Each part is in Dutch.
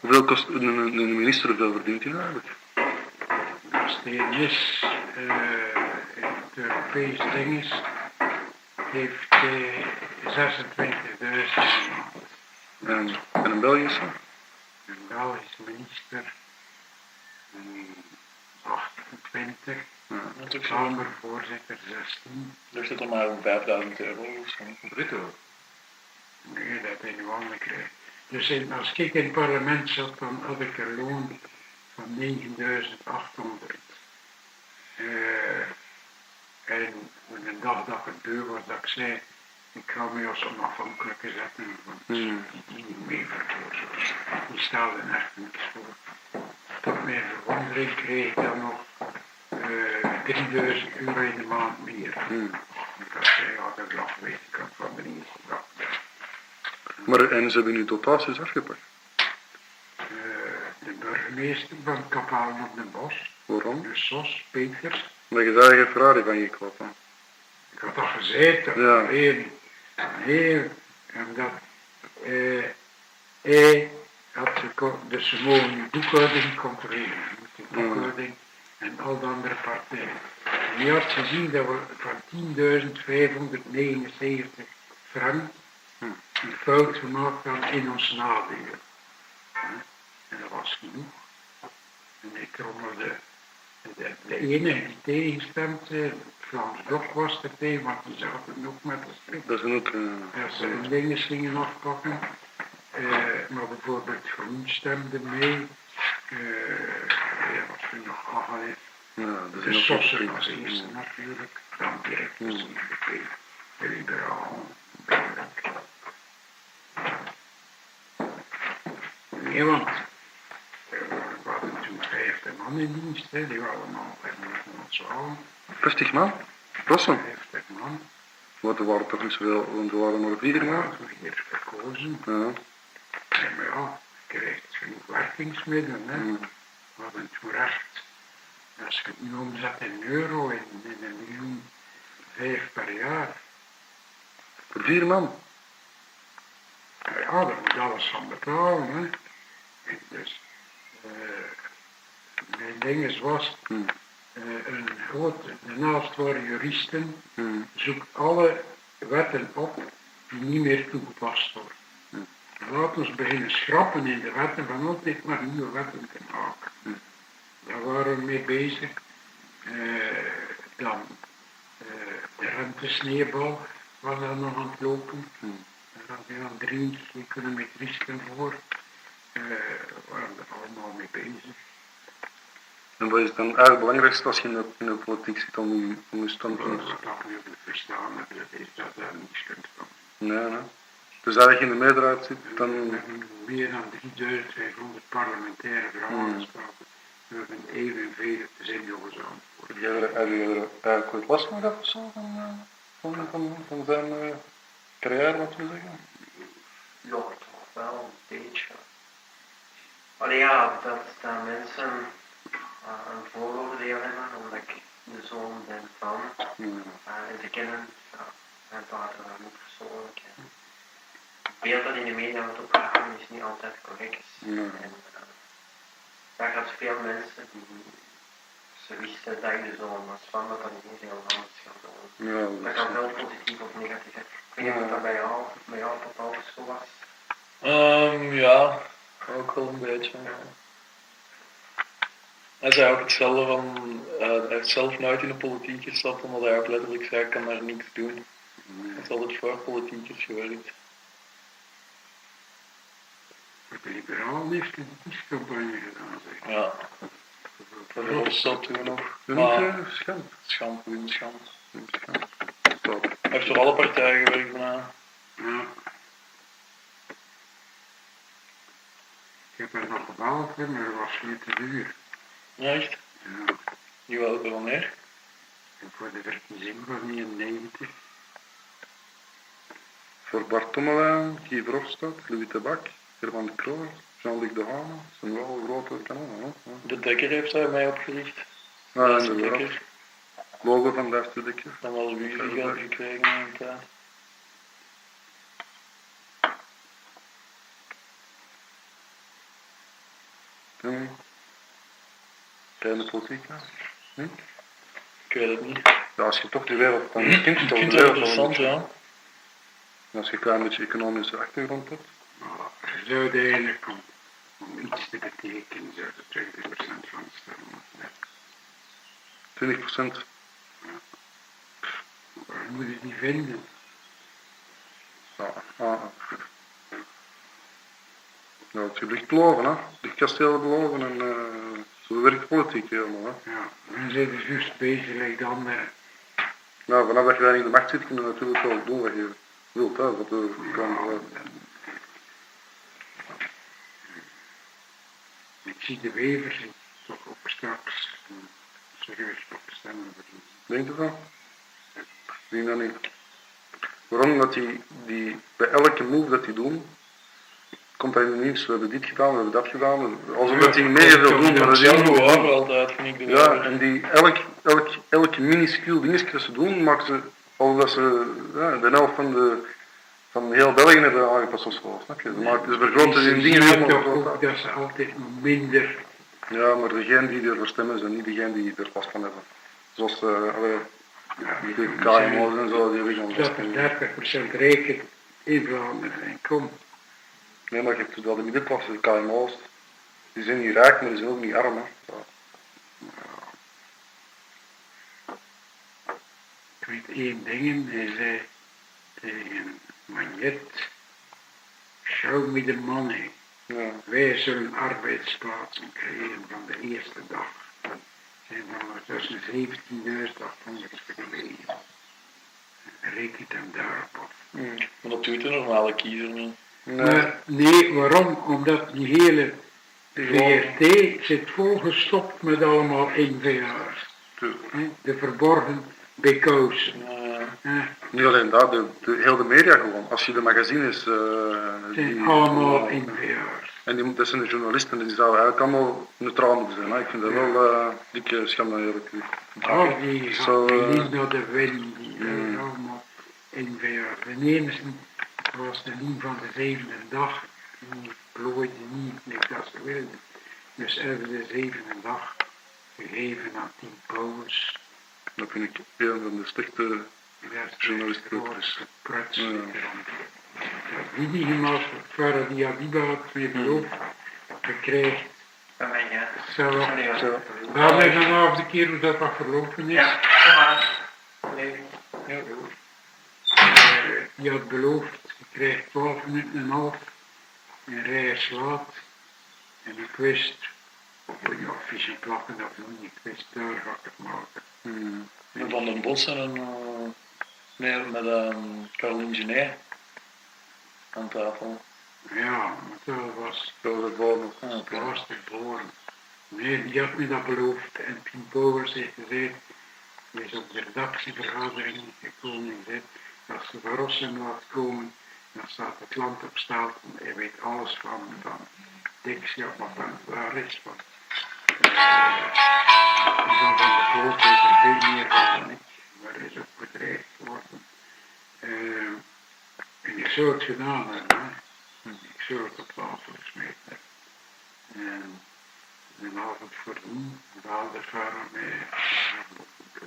Hoeveel kost een, een een minister, hoeveel verdient hij nou eigenlijk? Als het een is, eh, het Europees ding is, heeft hij 26.000 En, en een Belgische? Een Belgisch minister, 28, Dat is ook zo. Kamervoorzitter 16. Er zit er maar om 5000 euro of zo. Bruto. Nee, dat is nu allemaal krijgen. Dus in, als ik in het parlement zat, dan had ik een loon van 9800. Eh en op een dag dat ik het beu was, dat ik zei, ik ga me als onafhankelijke zetten, want Hmm. die niet meer voor. Die stelde echt niks voor. Tot mijn verwondering kreeg ik dan nog eh 3000 euro in de maand meer. Hmm. Ik had zei, ja, dat lag weet ik van de eerste dag. Maar en ze hebben nu dotaties afgepakt. Eh, de burgemeester van Kapellen op den Bos, Waarom? de SOS, Peters. Omdat je daar geen Ferrari van gekocht hebt. Ik had dat gezegd, dat Ja. nee, nee, omdat eh, hij had geko- dus ze mogen die boekhouding controleren, Je Hmm. boekhouding en al de andere partijen. En die had gezien dat we van 10.579 frank Hmm. Een fout gemaakt hadden in ons nadeel. En dat was genoeg. En ik trommelde de, de ene die tegengestemd, eh, het Vlaams Blok was er tegen, want die zaten nog met de schrik. Dat is ook... eh, Als ze hun dingen gingen afpakken. Eh, maar bijvoorbeeld Groen stemde mee. Eh ja, wat we nog heeft. ja, dat De is Sossen als eerste natuurlijk. Dan direct de. De liberaal. Nee, want we hadden toen 50 man in dienst. Hè. Die waren allemaal van ons allen. 50 man? Rossen? 50 man. Want er waren toch niet zoveel, want er waren maar vier Ja, man. toen weer verkozen. Ja. Ja, maar ja, je krijgt genoeg werkingsmiddelen. Hè. Hmm. We hadden toen recht, als je het nu omzet in euro, in, in een miljoen vijf per jaar. Voor vier man? Ja, ja, daar moet alles van betalen. Hè. En dus, eh, mijn ding is was, Hmm. eh, een grote, daarnaast waren juristen, Hmm. zoekt alle wetten op die niet meer toegepast worden. Hmm. Laat ons beginnen schrappen in de wetten van altijd maar nieuwe wetten te maken. Hmm. Daar waren we mee bezig. Eh, dan eh, de rentesneeuwbal was dan nog aan het lopen. Hmm. Daar hadden we dan drie econometristen voor. Eh, we waren er allemaal mee bezig. En wat is dan eigenlijk het belangrijkste als je in de, in de politiek zit om je, om je standpunt? Wat dat nu te verstaan heb, dat is dat daar niets kunt van. Nee, nee. Dus als je in de meerderheid zit, We dan... hebben meer dan 3500 parlementaire vrouwen Hmm. gesproken. We hebben evenveel te zijn jongens aan. Heb jij heb je er eigenlijk ooit last van gehad of zo? Van, eh, van, van, van zijn eh, carrière, laten we zeggen? Ja, toch wel een beetje. Allee ja, dat, dat mensen uh, een vooroordeel hebben, omdat ik de zoon ben van, Hmm. uh, en ze kennen ja, mijn vader dan niet persoonlijk. En het beeld dat in de media wordt opgehangen is niet altijd correct. Nee. En, uh, daar gaat veel mensen die ze wisten dat ik de zoon was van, dat is niet heel anders gaan doen. Ja, Dat dat kan wel positief of negatief zijn. Ik weet niet of dat bij jou, bij jou ook zo was. Ehm, ja, ook wel een beetje. Hij zei ook hetzelfde van, eh, hij heeft zelf nooit in de politiek gestapt, omdat hij ook letterlijk zei, ik kan daar niks doen. Hij heeft altijd voor politiekers gewerkt. Liberalen heeft hij de kiescampagne gedaan. Zeg. Ja, voor de Rotstad toen nog. Maar, schand? schand, schand. Hij heeft voor alle partijen gewerkt bijna. Ja. Heb er nog gebouwd, maar dat was niet te duur. Ja, echt? Ja. Die welke wanneer? En voor de verkiezing was niet een 90. Voor Bart Tommelijn, Guy Verhofstadt, Louis de Bak, Herman de Kroor, Jean-Luc de Hane. Dat zijn wel grote kanonnen, hè? De Dekker heeft hij mij opgericht. Ja, inderdaad. Dekker. Logo van Duif de Dekker. Dan was wifi geld gekregen in tijd. Hm. Kijk in de politiek, ja. Ik weet het niet. Ja, als je toch de wereld, dan je de wereld een interessant, ja. En Als je een klein beetje economische achtergrond hebt. Maar je zou eigenlijk om, om iets te betekenen, zou de 20% van de stemmen moeten hebben. 20 procent. Maar je moet het niet vinden. Ja, ah. Ja, het licht beloven, hè. Licht kastelen beloven en eh zo werkt politiek helemaal, hè. Ja, men zit dus juist bezig like de anderen. Nou, vanaf dat je daar in de macht zit, kun je natuurlijk wel doen wat je wilt, hè. Wat er kan, eh, Ik zie de wevers toch ook straks serieus op de stemmen. Denk je dat? Ik denk dat niet. Waarom? Dat die, die, bij elke move dat die doen, komt hij in het nieuws. We hebben dit gedaan, we hebben dat gedaan. Alsof die meer wil doen, maar dat is heel altijd, vind ik de Ja, en die, elk, elk, elke minuscuul dingetje dat ze doen, maken ze, alsof dat ze ja, de helft van, de, van heel België hebben aangepast of zo. Snap je? Ze maken, ze vergroten die dingen helemaal. dat ze altijd minder Ja, maar degene die ervoor stemmen zijn niet degene die er last van hebben. Zoals eh allee, ja, de KMO's en zo, die hebben dat geen er 30% rijker in Vlaanderen. Kom, Nee, maar je hebt wel de middenklasse, de KMO's. Die zijn niet rijk, maar die zijn ook niet arm. Hè. Ja. ik weet één ding, hij zei tegen Magnet, show me the money. Ja. Wij zullen arbeidsplaatsen creëren van de eerste dag. Zijn van tussen 17.800 verdwenen. Rekent hem daarop af. Maar dat doet de normale kiezer niet. Nee. Maar nee, waarom? Omdat die hele VRT zit volgestopt met allemaal NVA's. De verborgen. Eh, hè, Niet alleen dat, de, de, heel de media gewoon. Als je de magazines... eh zijn die, allemaal NVA's. En die, dat zijn de journalisten, die zouden eigenlijk allemaal neutraal moeten zijn. Hè. Ik vind dat wel eh dikke schande eigenlijk. Al die Zo, eh, Linda de Win, die mm. allemaal NVA's. De enige was de Lien van de zevende dag, die plooide niet met dat ze wilden. Dus hebben de zevende dag gegeven aan Tim Powers. Dat vind ik een van de slechte... Dat is Journalist de grootste pruts. Ja. Die die gemaakt Farah Diabiba had weer beloofd gekregen. Mij, ja. Zo. Zo. we hebben vanaf de keer hoe dat wat verlopen is. Ja, kom maar. Nee. Eh, die had beloofd, krijgt 12 minuten en een half en rij slaat. En ik wist, of je nog visie plakken dat niet, ik wist, daar ga ik het maken. Hmm. en Van den Bos en een, eh, nee, met een Caroline Genet aan tafel. Ja, maar dat was volgende. Ah, oké. dat was te boren. Nee, die had me dat beloofd en Pien Powers heeft gezegd, hij is op de redactievergadering gekomen en zei, als ze Van Rossum laat komen, dan staat het land op staat en hij weet alles van, van of wat dan waar is. Eh, en dan van de vloot weet er veel meer van dan ik, hij is ook bedreigd geworden. Eh, en ik zou het gedaan hebben, hè. ik zou het op tafel gesmeten hebben. En een avond voordien baalde vader mij op de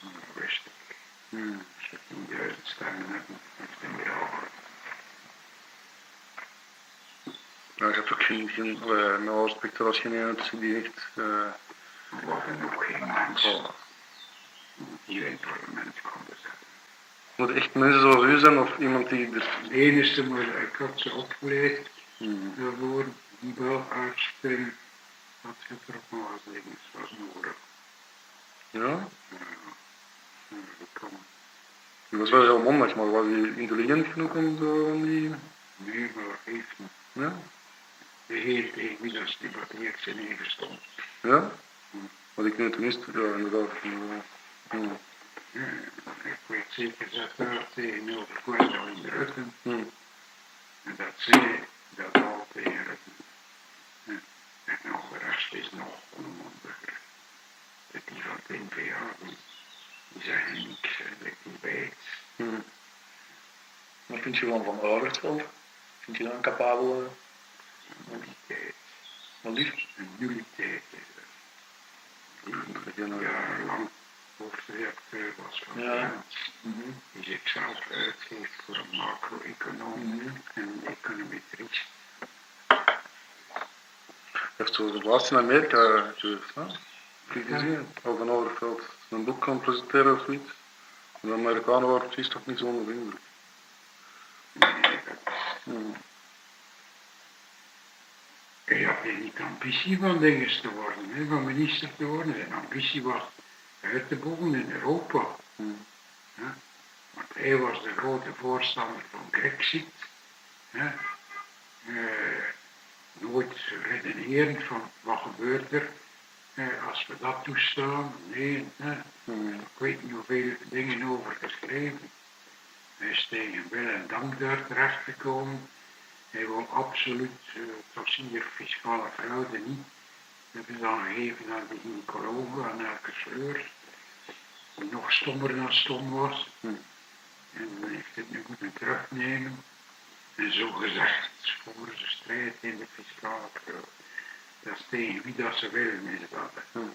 dat wist ik. Hmm. Als we 10.000 stemmen hebben, heeft hij weer al Ja, ik heb ook geen, geen uh, met alle respect, geen ene tussen die echt... eh Wat en ook geen mens oh. hier parlement kon bezetten. Moet echt mensen zoals u zijn of iemand die er... De enige, maar ik had ze opgeleid Hmm. daarvoor, die wel uitspringen, had getrokken was dingen, was nodig. Ja? Ja, dat. Die was wel heel mondig, maar was hij intelligent genoeg om die... Nee, maar niet. Ja? De heer tegen wie dat debatteert zijn ingestond. Ja? Wat ik nu tenminste, ja inderdaad. Hmm. Ja, ik weet zeker dat daar tegenover Kwendel in de Rutten, Hmm. en dat zij dat al tegen Rutten. Ja. En nog de rest is nog onmondiger. Dat die van het NVA, die, die zeggen niks, hè, dat die weet. Hmm. Wat vind je gewoon van Oudertveld? Vind je dat een weet. Maar liefst. een nulliteit. Die Ja. jarenlang hoofdredacteur was van Ja. Frans, die zichzelf uitgeeft voor een macro-econoom Mhm. en een econometrist. heeft zo de laatste in Amerika geweest, hè? Kritiseerd. Al van Ouderveld een boek kan presenteren of niet. De Amerikanen waren precies toch niet zo onder de indruk. Nee, dat Hmm. Hij had niet ambitie van dinges te worden, hè, van minister te worden. Zijn ambitie was uit te bogen in Europa. Hmm. Hè. Want hij was de grote voorstander van Brexit. Eh, nooit redenerend van wat gebeurt er eh, als we dat toestaan. Nee, hè. Hmm. ik weet niet hoeveel dingen over geschreven. Hij is tegen wil en dank daar terecht gekomen. Hij wil absoluut, eh, het was hier fiscale fraude niet. Dat is dan gegeven aan de gynaecoloog, aan Elke Sleur, die nog stommer dan stom was. Hmm. En hij heeft het nu moeten terugnemen. En zo gezegd voeren ze strijd in de fiscale fraude. Dat is tegen wie dat ze willen, is dat. Hmm.